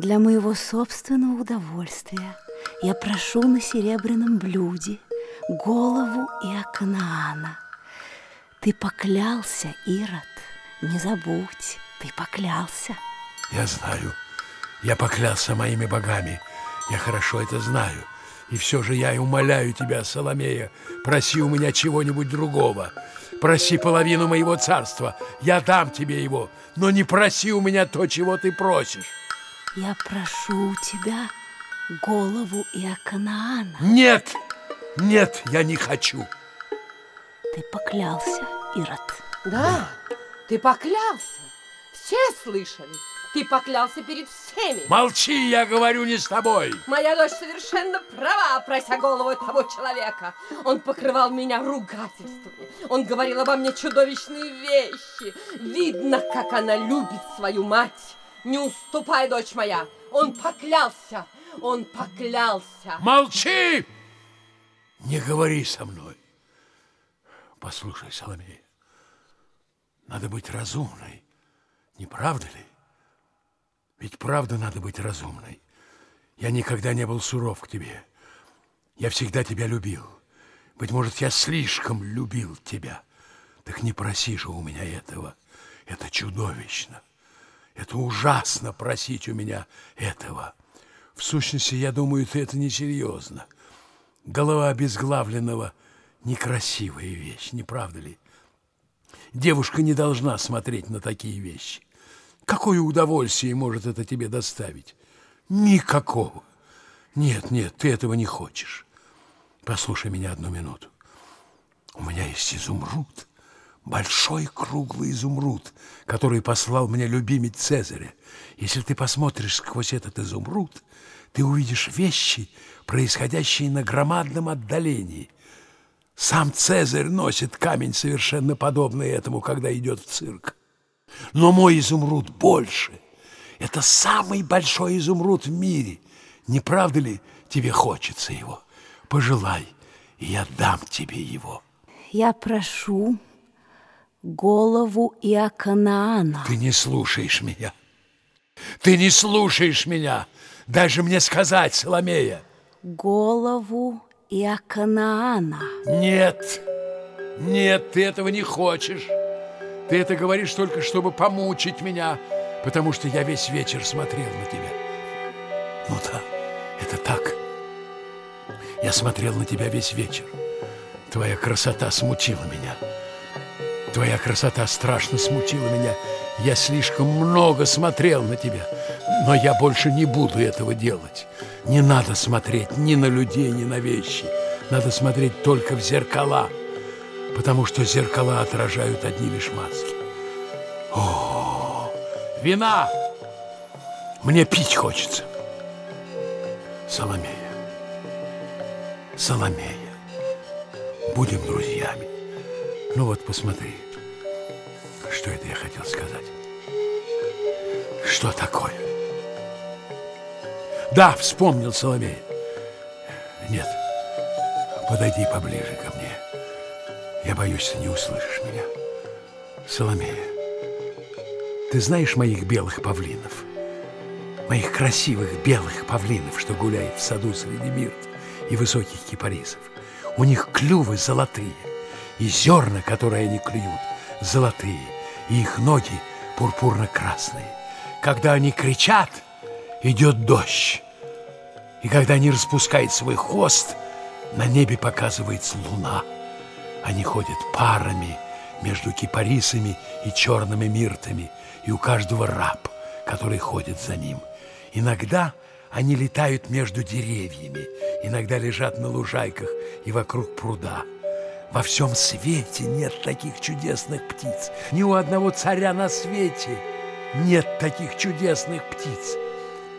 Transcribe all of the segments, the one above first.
Для моего собственного удовольствия я прошу на серебряном блюде голову Иоканаана. Ты поклялся, Ирод, не забудь, ты поклялся. Я знаю, я поклялся моими богами, я хорошо это знаю. И все же я и умоляю тебя, Соломея, проси у меня чего-нибудь другого. Проси половину моего царства, я дам тебе его, но не проси у меня то, чего ты просишь. Я прошу у тебя голову Иоканаана. Нет, нет, я не хочу. Ты поклялся, Ирод. Да, ты поклялся. Все слышали. Ты поклялся перед всеми. Молчи, я говорю не с тобой. Моя дочь совершенно права, прося голову того человека. Он покрывал меня ругательствами. Он говорил обо мне чудовищные вещи. Видно, как она любит свою мать. Не уступай, дочь моя. Он поклялся. Он поклялся. Молчи! Не говори со мной. Послушай, Соломея, надо быть разумной. Не правда ли? Ведь правда надо быть разумной. Я никогда не был суров к тебе. Я всегда тебя любил. Быть может, я слишком любил тебя. Так не проси же у меня этого. Это чудовищно. Это ужасно просить у меня этого. В сущности, я думаю, это несерьезно. Голова обезглавленного – некрасивая вещь, не правда ли? Девушка не должна смотреть на такие вещи. Какое удовольствие может это тебе доставить? Никакого. Нет, нет, ты этого не хочешь. Послушай меня одну минуту. У меня есть изумруд, большой круглый изумруд, который послал мне любимец Цезаря. Если ты посмотришь сквозь этот изумруд, ты увидишь вещи, происходящие на громадном отдалении. Сам Цезарь носит камень, совершенно подобный этому, когда идет в цирк. Но мой изумруд больше. Это самый большой изумруд в мире. Не правда ли тебе хочется его? Пожелай, и я дам тебе его. Я прошу голову Иоканаана. Ты не слушаешь меня. Ты не слушаешь меня. Даже мне сказать, Соломея. Голову Иоканаана. Нет, нет, ты этого не хочешь. Ты это говоришь только, чтобы помучить меня, потому что я весь вечер смотрел на тебя. Ну да, это так. Я смотрел на тебя весь вечер. Твоя красота смутила меня. Твоя красота страшно смутила меня. Я слишком много смотрел на тебя, но я больше не буду этого делать. Не надо смотреть ни на людей, ни на вещи. Надо смотреть только в зеркала потому что зеркала отражают одни лишь маски. О, вина! Мне пить хочется. Соломея, Соломея, будем друзьями. Ну вот, посмотри, что это я хотел сказать. Что такое? Да, вспомнил Соломея. Нет, подойди поближе ко мне. Я боюсь, ты не услышишь меня. Соломея, ты знаешь моих белых павлинов? Моих красивых белых павлинов, что гуляют в саду среди мирт и высоких кипарисов. У них клювы золотые, и зерна, которые они клюют, золотые, и их ноги пурпурно-красные. Когда они кричат, идет дождь. И когда они распускают свой хвост, на небе показывается луна. Они ходят парами между кипарисами и черными миртами, и у каждого раб, который ходит за ним. Иногда они летают между деревьями, иногда лежат на лужайках и вокруг пруда. Во всем свете нет таких чудесных птиц. Ни у одного царя на свете нет таких чудесных птиц.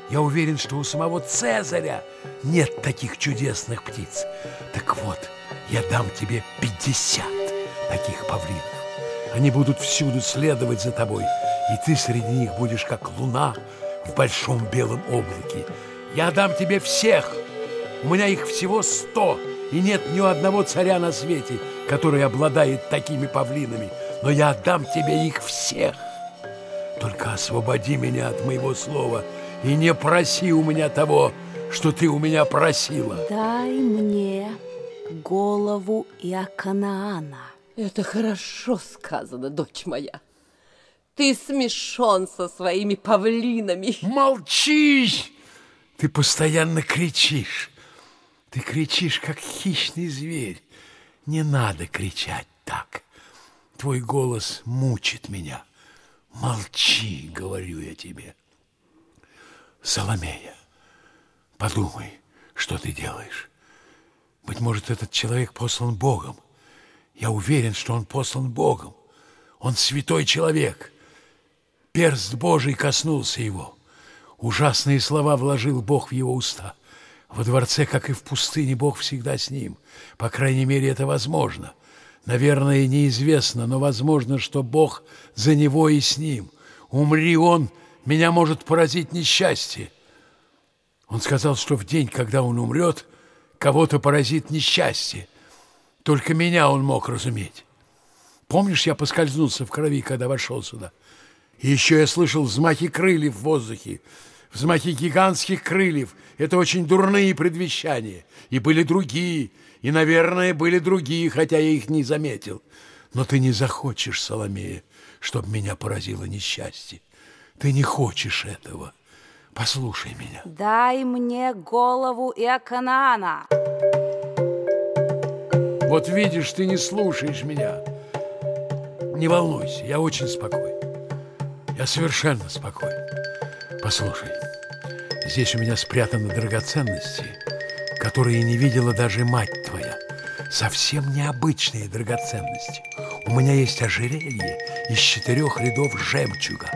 Я уверен, что у самого Цезаря нет таких чудесных птиц. Так вот, я дам тебе 50 таких павлинов. Они будут всюду следовать за тобой, и ты среди них будешь как луна в большом белом облаке. Я дам тебе всех. У меня их всего сто, и нет ни одного царя на свете, который обладает такими павлинами. Но я отдам тебе их всех. Только освободи меня от моего слова, и не проси у меня того, что ты у меня просила. Дай мне голову Иоканаана. Это хорошо сказано, дочь моя. Ты смешон со своими павлинами. Молчи! Ты постоянно кричишь. Ты кричишь, как хищный зверь. Не надо кричать так. Твой голос мучит меня. Молчи, говорю я тебе. Соломея, подумай, что ты делаешь. Быть может, этот человек послан Богом. Я уверен, что он послан Богом. Он святой человек. Перст Божий коснулся его. Ужасные слова вложил Бог в его уста. Во дворце, как и в пустыне, Бог всегда с ним. По крайней мере, это возможно. Наверное, неизвестно, но возможно, что Бог за него и с ним. Умри он, меня может поразить несчастье. Он сказал, что в день, когда он умрет, кого-то поразит несчастье. Только меня он мог разуметь. Помнишь, я поскользнулся в крови, когда вошел сюда? Еще я слышал взмахи крыльев в воздухе, взмахи гигантских крыльев. Это очень дурные предвещания. И были другие, и, наверное, были другие, хотя я их не заметил. Но ты не захочешь, Соломея, чтобы меня поразило несчастье. Ты не хочешь этого. Послушай меня. Дай мне голову Иоканаана. Вот видишь, ты не слушаешь меня. Не волнуйся, я очень спокоен. Я совершенно спокоен. Послушай, здесь у меня спрятаны драгоценности, которые не видела даже мать твоя. Совсем необычные драгоценности. У меня есть ожерелье из четырех рядов жемчуга.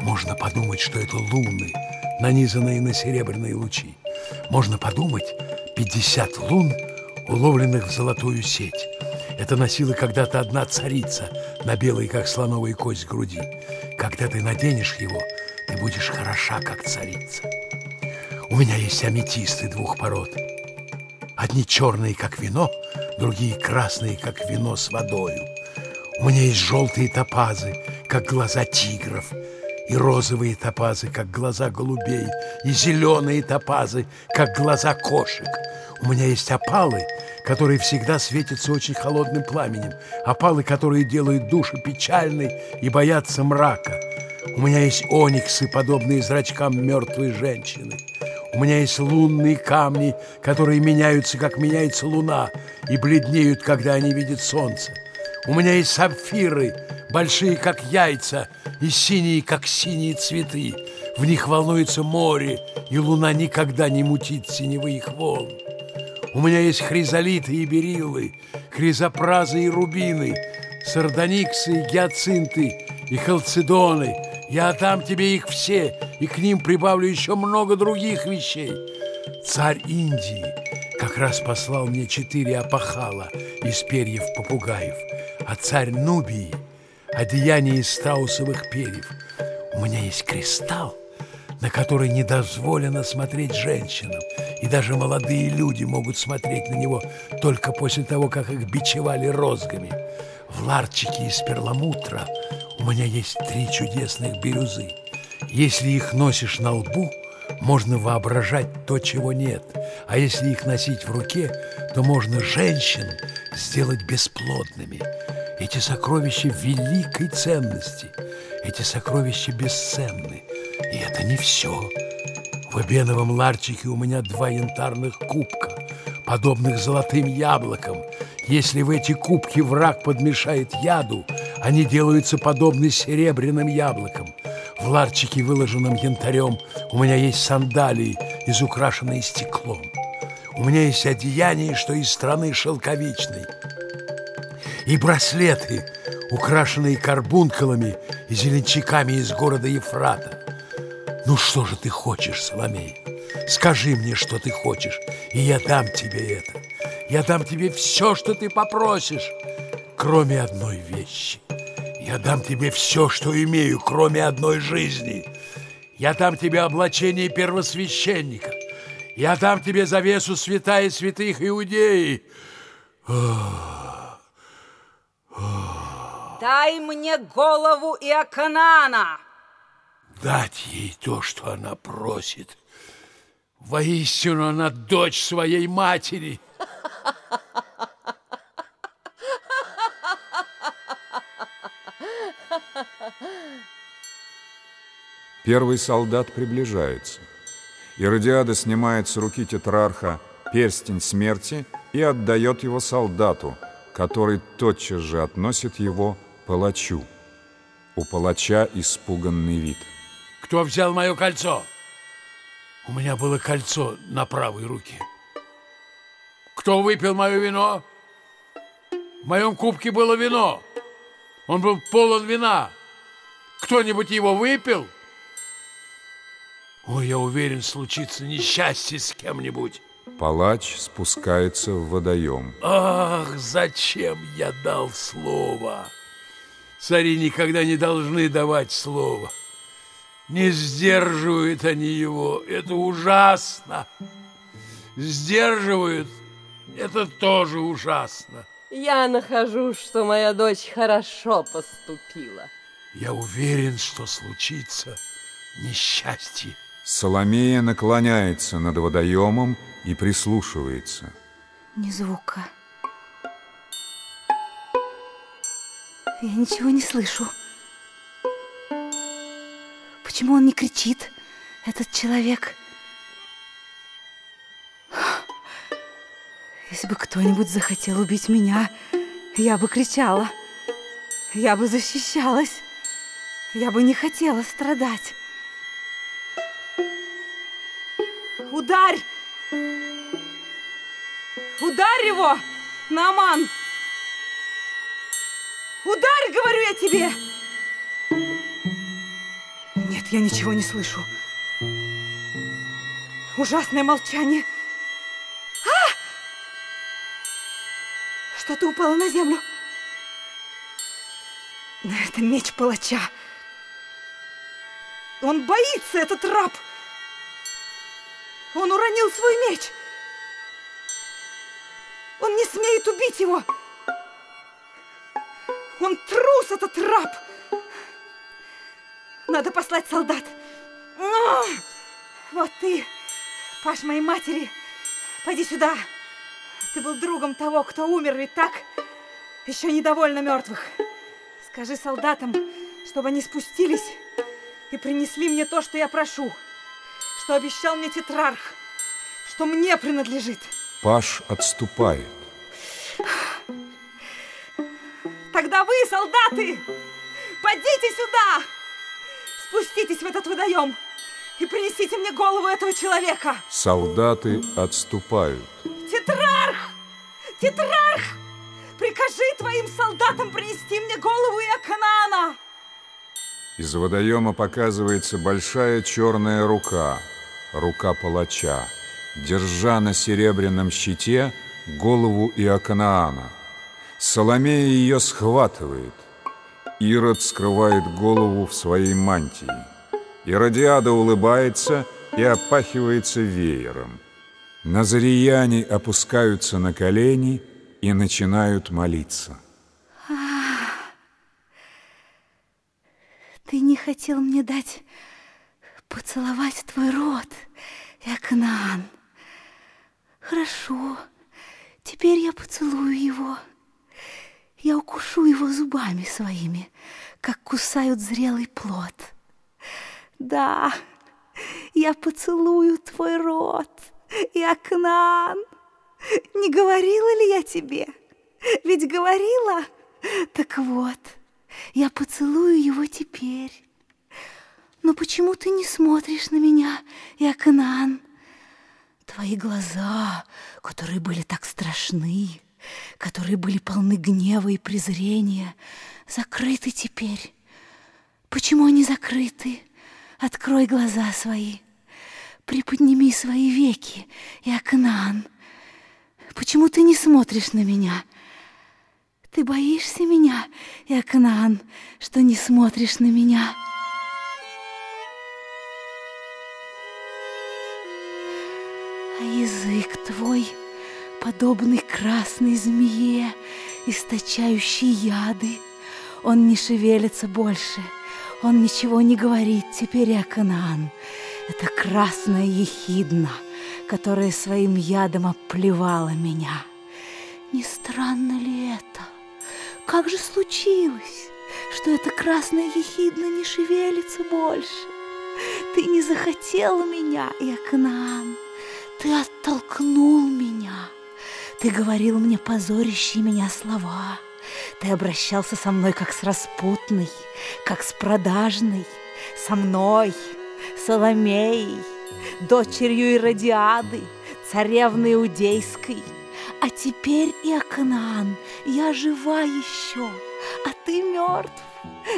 Можно подумать, что это луны, нанизанные на серебряные лучи. Можно подумать, 50 лун – уловленных в золотую сеть. Это носила когда-то одна царица на белой, как слоновая кость, груди. Когда ты наденешь его, ты будешь хороша, как царица. У меня есть аметисты двух пород. Одни черные, как вино, другие красные, как вино с водою. У меня есть желтые топазы, как глаза тигров, и розовые топазы, как глаза голубей, и зеленые топазы, как глаза кошек. У меня есть опалы, которые всегда светятся очень холодным пламенем, опалы, которые делают души печальной и боятся мрака. У меня есть ониксы, подобные зрачкам мертвой женщины. У меня есть лунные камни, которые меняются, как меняется луна, и бледнеют, когда они видят солнце. У меня есть сапфиры, большие, как яйца, и синие, как синие цветы. В них волнуется море, и луна никогда не мутит синевы волн. У меня есть хризолиты и бериллы, хризопразы и рубины, сардониксы и гиацинты и халцедоны. Я отдам тебе их все, и к ним прибавлю еще много других вещей. Царь Индии как раз послал мне четыре опахала из перьев попугаев, а царь Нубии – одеяние из страусовых перьев. У меня есть кристалл, на который не дозволено смотреть женщинам, и даже молодые люди могут смотреть на него только после того, как их бичевали розгами. В ларчике из перламутра меня есть три чудесных бирюзы. Если их носишь на лбу, можно воображать то, чего нет. А если их носить в руке, то можно женщин сделать бесплодными. Эти сокровища великой ценности. Эти сокровища бесценны. И это не все. В эбеновом ларчике у меня два янтарных кубка, подобных золотым яблокам. Если в эти кубки враг подмешает яду, они делаются подобны серебряным яблокам. В ларчике, выложенном янтарем, у меня есть сандалии, изукрашенные стеклом. У меня есть одеяние, что из страны шелковичной. И браслеты, украшенные карбункулами и зеленчаками из города Ефрата. Ну что же ты хочешь, Соломей? Скажи мне, что ты хочешь, и я дам тебе это. Я дам тебе все, что ты попросишь, кроме одной вещи. Я дам тебе все, что имею, кроме одной жизни. Я дам тебе облачение первосвященника. Я дам тебе завесу святая святых иудеи. Дай мне голову Иоканана. дать ей то, что она просит. Воистину, она дочь своей матери. Первый солдат приближается. Иродиада снимает с руки тетрарха перстень смерти и отдает его солдату, который тотчас же относит его палачу. У палача испуганный вид. Кто взял мое кольцо? У меня было кольцо на правой руке. Кто выпил мое вино? В моем кубке было вино. Он был полон вина. Кто-нибудь его выпил? Ой, я уверен, случится несчастье с кем-нибудь. Палач спускается в водоем. Ах, зачем я дал слово? Цари никогда не должны давать слово. Не сдерживают они его. Это ужасно. Сдерживают. Это тоже ужасно. Я нахожу, что моя дочь хорошо поступила. Я уверен, что случится несчастье. Соломея наклоняется над водоемом и прислушивается. Ни звука. Я ничего не слышу. Почему он не кричит, этот человек? Если бы кто-нибудь захотел убить меня, я бы кричала. Я бы защищалась. Я бы не хотела страдать. Ударь! Ударь его, Наман! Ударь, говорю я тебе! Нет, я ничего не слышу. Ужасное молчание. А! Что-то упало на землю. Это меч палача. Он боится, этот раб. Он уронил свой меч. Он не смеет убить его. Он трус, этот раб. Надо послать солдат. Но! Вот ты, Паш моей матери, пойди сюда. Ты был другом того, кто умер, ведь так? Еще недовольно мертвых. Скажи солдатам, чтобы они спустились и принесли мне то, что я прошу что обещал мне тетрарх, что мне принадлежит. Паш отступает. Тогда вы, солдаты, подите сюда! Спуститесь в этот водоем и принесите мне голову этого человека. Солдаты отступают. Тетрарх! Тетрарх! Прикажи твоим солдатам принести мне голову Иоканаана! Из водоема показывается большая черная рука – рука палача, держа на серебряном щите голову Иоканаана. Соломея ее схватывает. Ирод скрывает голову в своей мантии. Иродиада улыбается и опахивается веером. Назарияне опускаются на колени и начинают молиться. Ты не хотел мне дать поцеловать твой рот, Якнан. Хорошо, теперь я поцелую его. Я укушу его зубами своими, как кусают зрелый плод. Да, я поцелую твой рот, Якнан. Не говорила ли я тебе? Ведь говорила. Так вот, я поцелую его теперь. Но почему ты не смотришь на меня, Иоканан? Твои глаза, которые были так страшны, которые были полны гнева и презрения, закрыты теперь. Почему они закрыты? Открой глаза свои, приподними свои веки, Иоканан. Почему ты не смотришь на меня? Ты боишься меня, Иоканан, что не смотришь на меня?» Язык твой, подобный красной змее, источающий яды, он не шевелится больше, Он ничего не говорит теперь о Канаан. Это красная ехидна, которая своим ядом оплевала меня. Не странно ли это? Как же случилось, что эта красная ехидна не шевелится больше? Ты не захотел меня, Иоканаан. Ты оттолкнул меня. Ты говорил мне позорящие меня слова. Ты обращался со мной как с распутной, как с продажной, со мной, Соломеей, дочерью Иродиады, царевны Иудейской. А теперь, Иоканаан, я жива еще, а ты мертв,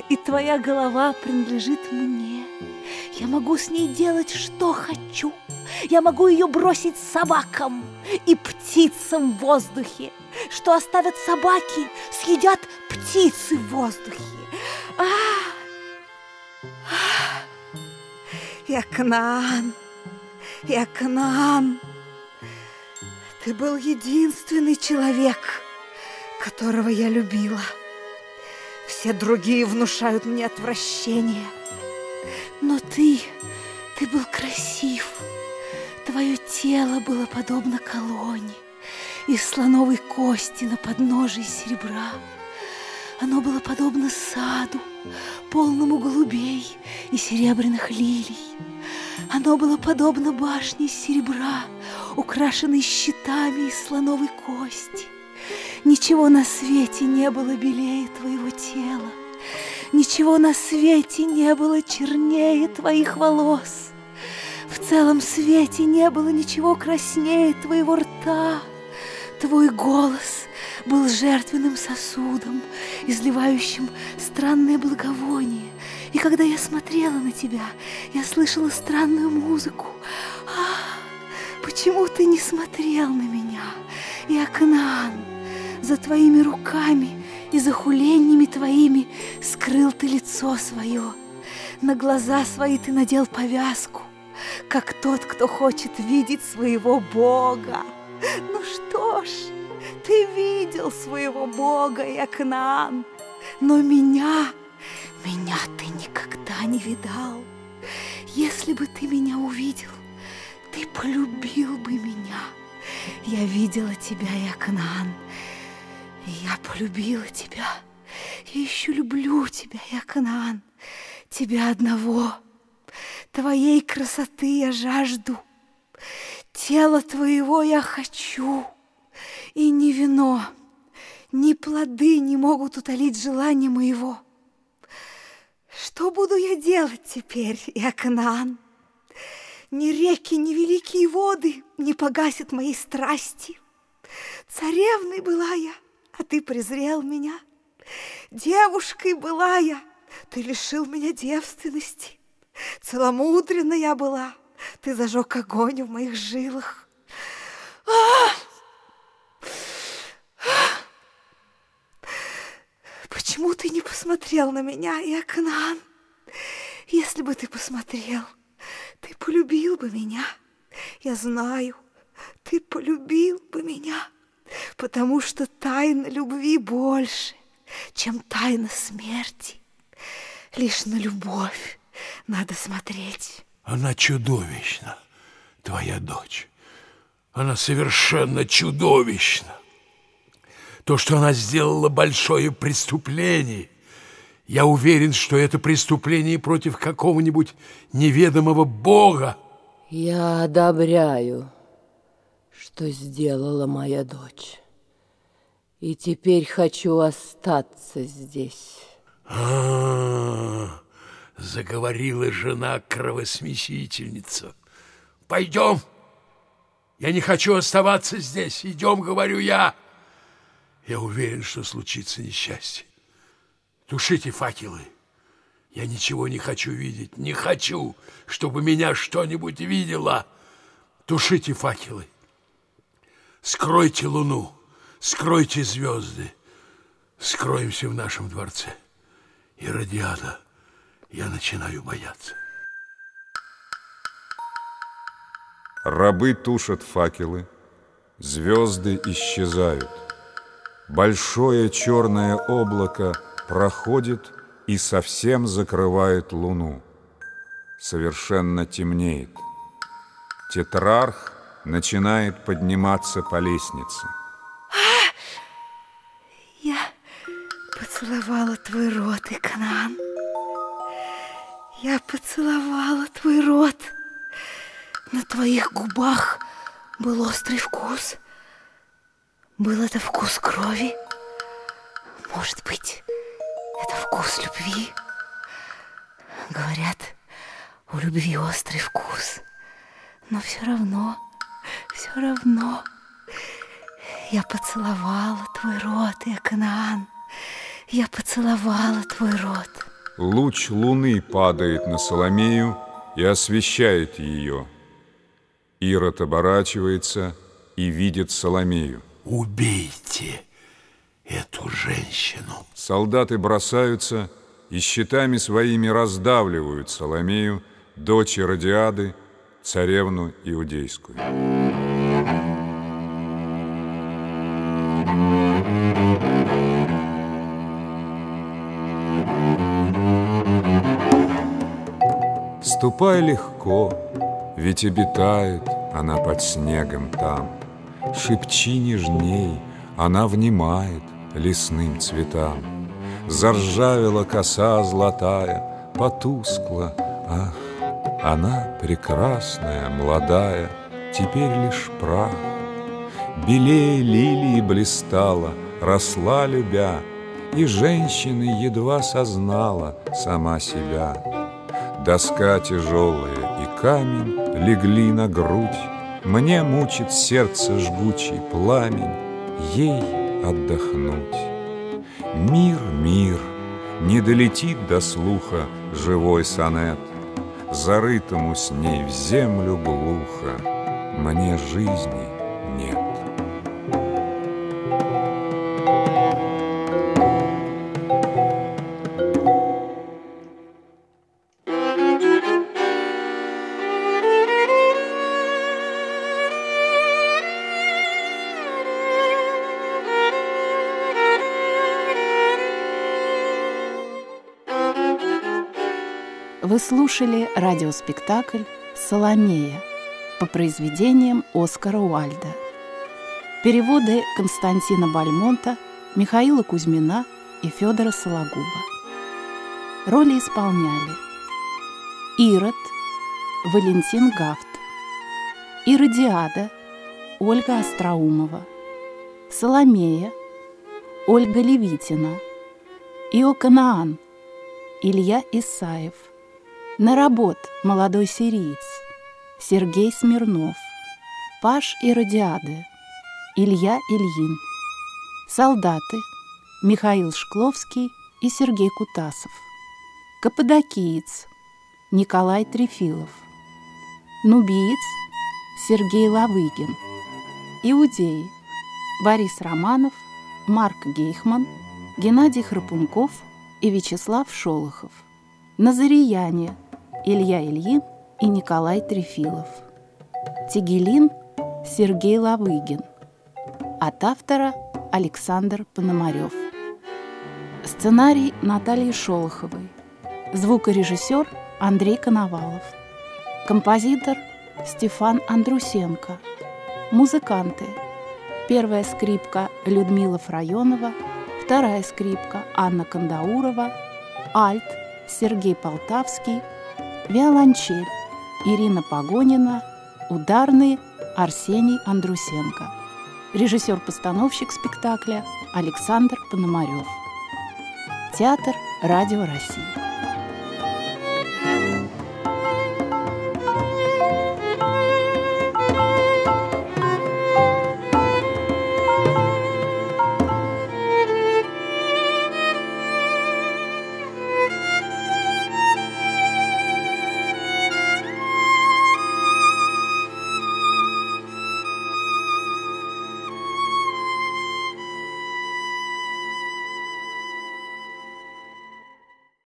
и твоя голова принадлежит мне. Я могу с ней делать, что хочу. Я могу ее бросить собакам и птицам в воздухе. Что оставят собаки, съедят птицы в воздухе. А! А! Я Канаан, я Канаан. Ты был единственный человек, которого я любила. Все другие внушают мне отвращение – но ты, ты был красив. Твое тело было подобно колонне из слоновой кости на подножии серебра. Оно было подобно саду, полному голубей и серебряных лилий. Оно было подобно башне серебра, украшенной щитами из слоновой кости. Ничего на свете не было белее твоего тела. Ничего на свете не было чернее твоих волос. В целом свете не было ничего краснее твоего рта. Твой голос был жертвенным сосудом, изливающим странное благовоние. И когда я смотрела на тебя, я слышала странную музыку. А, почему ты не смотрел на меня, Иоканаан, за твоими руками и за хулениями твоими скрыл ты лицо свое. На глаза свои ты надел повязку, как тот, кто хочет видеть своего Бога. Ну что ж, ты видел своего Бога, Якнаан, но меня, меня ты никогда не видал. Если бы ты меня увидел, ты полюбил бы меня. Я видела тебя, Якнаан, и я полюбила тебя. Я еще люблю тебя, я Канаан, тебя одного. Твоей красоты я жажду, тело твоего я хочу. И ни вино, ни плоды не могут утолить желание моего. Что буду я делать теперь, я Канаан? Ни реки, ни великие воды не погасят моей страсти. Царевной была я, а ты презрел меня. Девушкой была я, ты лишил меня девственности. Целомудренна я была, ты зажег огонь в моих жилах. А! Почему ты не посмотрел на меня, Иоканаан? Если бы ты посмотрел, ты полюбил бы меня. Я знаю, ты полюбил бы меня потому что тайна любви больше, чем тайна смерти. Лишь на любовь надо смотреть. Она чудовищна, твоя дочь. Она совершенно чудовищна. То, что она сделала большое преступление, я уверен, что это преступление против какого-нибудь неведомого Бога. Я одобряю что сделала моя дочь. И теперь хочу остаться здесь. А, -а, -а заговорила жена кровосмесительница. Пойдем. Я не хочу оставаться здесь. Идем, говорю я. Я уверен, что случится несчастье. Тушите факелы. Я ничего не хочу видеть. Не хочу, чтобы меня что-нибудь видело. Тушите факелы. Скройте луну, скройте звезды, скроемся в нашем дворце. И радиата я начинаю бояться. Рабы тушат факелы, звезды исчезают. Большое черное облако проходит и совсем закрывает луну. Совершенно темнеет. Тетрарх начинает подниматься по лестнице. Я поцеловала твой рот, Иканан. Я поцеловала твой рот. На твоих губах был острый вкус. Был это вкус крови? Может быть, это вкус любви? Говорят, у любви острый вкус. Но все равно, все равно я поцеловала твой рот, Эканаан. Я поцеловала твой рот. Луч луны падает на Соломею и освещает ее. Ирод оборачивается и видит Соломею. Убейте эту женщину. Солдаты бросаются и щитами своими раздавливают Соломею, дочь Радиады, царевну Иудейскую. Ступай легко, ведь обитает она под снегом там. Шепчи нежней, она внимает лесным цветам. Заржавела коса золотая, потускла, ах, она прекрасная, молодая, теперь лишь прах. Белее лилии блистала, росла любя, И женщины едва сознала сама себя. Доска тяжелая и камень легли на грудь, Мне мучит сердце жгучий пламень, Ей отдохнуть. Мир, мир, не долетит до слуха живой сонет, Зарытому с ней в землю глухо Мне жизни Вы слушали радиоспектакль «Соломея» по произведениям Оскара Уальда. Переводы Константина Бальмонта, Михаила Кузьмина и Федора Сологуба. Роли исполняли Ирод, Валентин Гафт, Иродиада, Ольга Остроумова, Соломея, Ольга Левитина, Иоканаан, Илья Исаев – Наработ, молодой сириец, Сергей Смирнов, Паш Иродиады, Илья Ильин, Солдаты, Михаил Шкловский и Сергей Кутасов, Каппадокиец, Николай Трефилов, Нубиец, Сергей Лавыгин, Иудеи, Борис Романов, Марк Гейхман, Геннадий Храпунков и Вячеслав Шолохов. Назарияне – Илья Ильин и Николай Трефилов. Тигелин Сергей Лавыгин. От автора Александр Пономарев. Сценарий Натальи Шолоховой. Звукорежиссер Андрей Коновалов. Композитор Стефан Андрусенко. Музыканты. Первая скрипка Людмила Фрайонова, вторая скрипка Анна Кандаурова, альт Сергей Полтавский – виолончель Ирина Погонина, ударный Арсений Андрусенко. Режиссер-постановщик спектакля Александр Пономарев. Театр «Радио России».